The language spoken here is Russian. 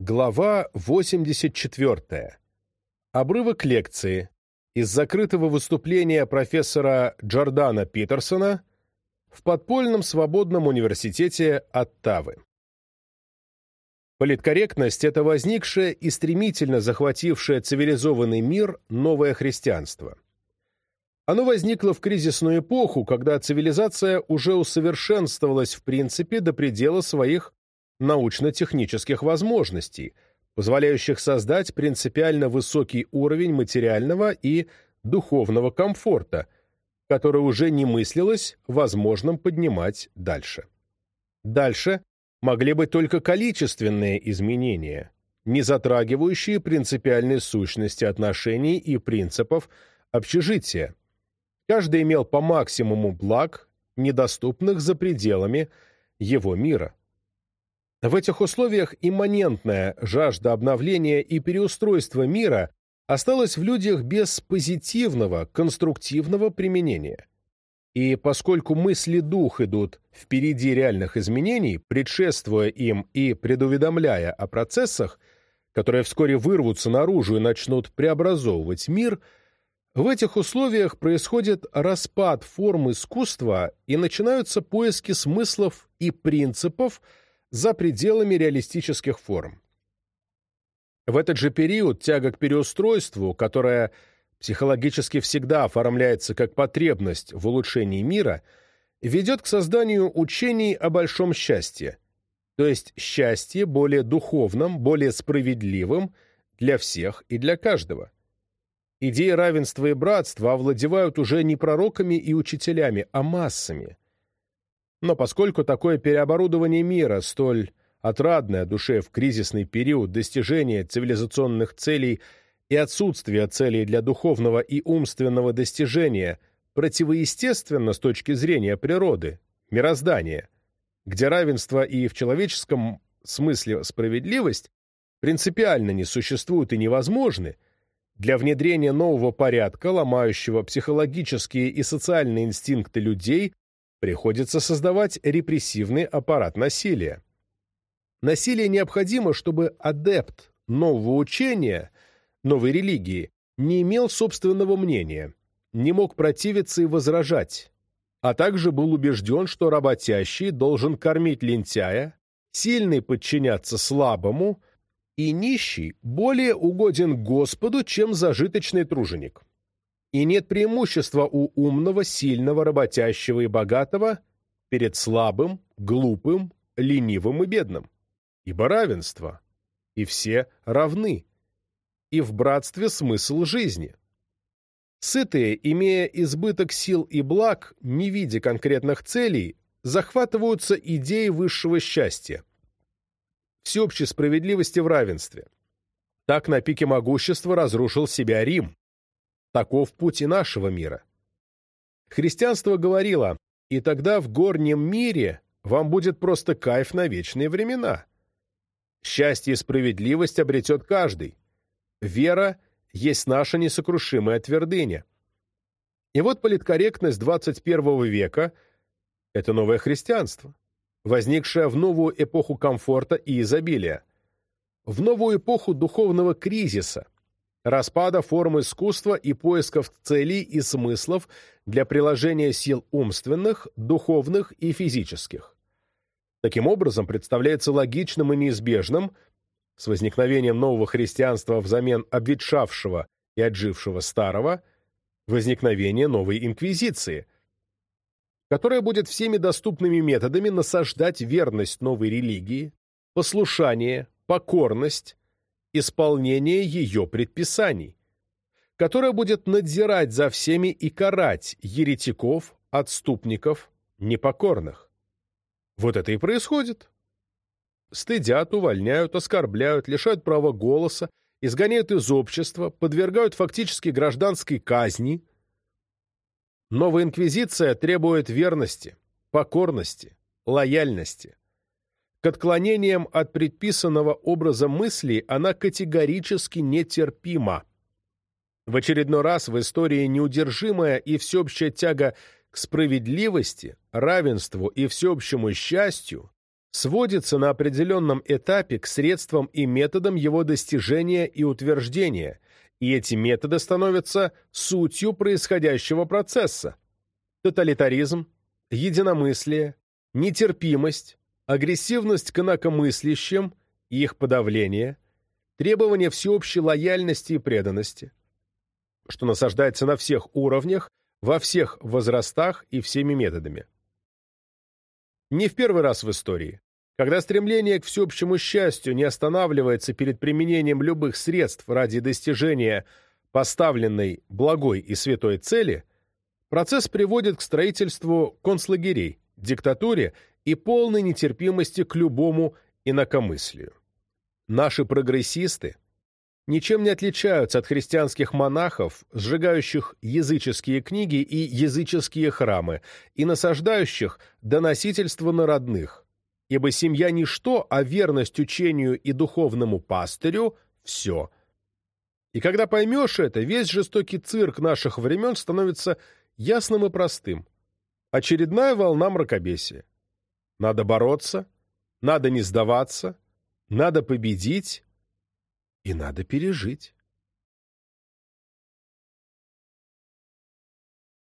Глава 84. Обрывок лекции из закрытого выступления профессора Джордана Питерсона в подпольном свободном университете Оттавы. Политкорректность – это возникшее и стремительно захватившее цивилизованный мир новое христианство. Оно возникло в кризисную эпоху, когда цивилизация уже усовершенствовалась в принципе до предела своих научно-технических возможностей, позволяющих создать принципиально высокий уровень материального и духовного комфорта, который уже не мыслилось возможным поднимать дальше. Дальше могли быть только количественные изменения, не затрагивающие принципиальные сущности отношений и принципов общежития. Каждый имел по максимуму благ, недоступных за пределами его мира. В этих условиях имманентная жажда обновления и переустройства мира осталась в людях без позитивного, конструктивного применения. И поскольку мысли дух идут впереди реальных изменений, предшествуя им и предуведомляя о процессах, которые вскоре вырвутся наружу и начнут преобразовывать мир, в этих условиях происходит распад форм искусства и начинаются поиски смыслов и принципов, за пределами реалистических форм. В этот же период тяга к переустройству, которая психологически всегда оформляется как потребность в улучшении мира, ведет к созданию учений о большом счастье, то есть счастье более духовном, более справедливым для всех и для каждого. Идеи равенства и братства овладевают уже не пророками и учителями, а массами – но поскольку такое переоборудование мира, столь отрадное душе в кризисный период достижения цивилизационных целей и отсутствия целей для духовного и умственного достижения противоестественно с точки зрения природы, мироздания, где равенство и в человеческом смысле справедливость принципиально не существуют и невозможны, для внедрения нового порядка, ломающего психологические и социальные инстинкты людей, приходится создавать репрессивный аппарат насилия. Насилие необходимо, чтобы адепт нового учения, новой религии, не имел собственного мнения, не мог противиться и возражать, а также был убежден, что работящий должен кормить лентяя, сильный подчиняться слабому и нищий более угоден Господу, чем зажиточный труженик и нет преимущества у умного, сильного, работящего и богатого перед слабым, глупым, ленивым и бедным. Ибо равенство, и все равны, и в братстве смысл жизни. Сытые, имея избыток сил и благ, не видя конкретных целей, захватываются идеей высшего счастья, всеобщей справедливости в равенстве. Так на пике могущества разрушил себя Рим, Таков путь и нашего мира. Христианство говорило, и тогда в горнем мире вам будет просто кайф на вечные времена. Счастье и справедливость обретет каждый. Вера есть наша несокрушимая твердыня. И вот политкорректность 21 века – это новое христианство, возникшее в новую эпоху комфорта и изобилия, в новую эпоху духовного кризиса – распада форм искусства и поисков целей и смыслов для приложения сил умственных, духовных и физических. Таким образом, представляется логичным и неизбежным, с возникновением нового христианства взамен обветшавшего и отжившего старого, возникновение новой инквизиции, которая будет всеми доступными методами насаждать верность новой религии, послушание, покорность, исполнение ее предписаний, которая будет надзирать за всеми и карать еретиков, отступников, непокорных. Вот это и происходит. Стыдят, увольняют, оскорбляют, лишают права голоса, изгоняют из общества, подвергают фактически гражданской казни. Новая инквизиция требует верности, покорности, лояльности. К отклонениям от предписанного образа мысли она категорически нетерпима. В очередной раз в истории неудержимая и всеобщая тяга к справедливости, равенству и всеобщему счастью сводится на определенном этапе к средствам и методам его достижения и утверждения, и эти методы становятся сутью происходящего процесса. Тоталитаризм, единомыслие, нетерпимость, агрессивность к инакомыслящим и их подавление, требование всеобщей лояльности и преданности, что насаждается на всех уровнях, во всех возрастах и всеми методами. Не в первый раз в истории. Когда стремление к всеобщему счастью не останавливается перед применением любых средств ради достижения поставленной благой и святой цели, процесс приводит к строительству концлагерей, диктатуре и полной нетерпимости к любому инакомыслию. Наши прогрессисты ничем не отличаются от христианских монахов, сжигающих языческие книги и языческие храмы и насаждающих доносительство на родных, ибо семья – ничто, а верность учению и духовному пастырю – все. И когда поймешь это, весь жестокий цирк наших времен становится ясным и простым. Очередная волна мракобесия. Надо бороться, надо не сдаваться, надо победить и надо пережить.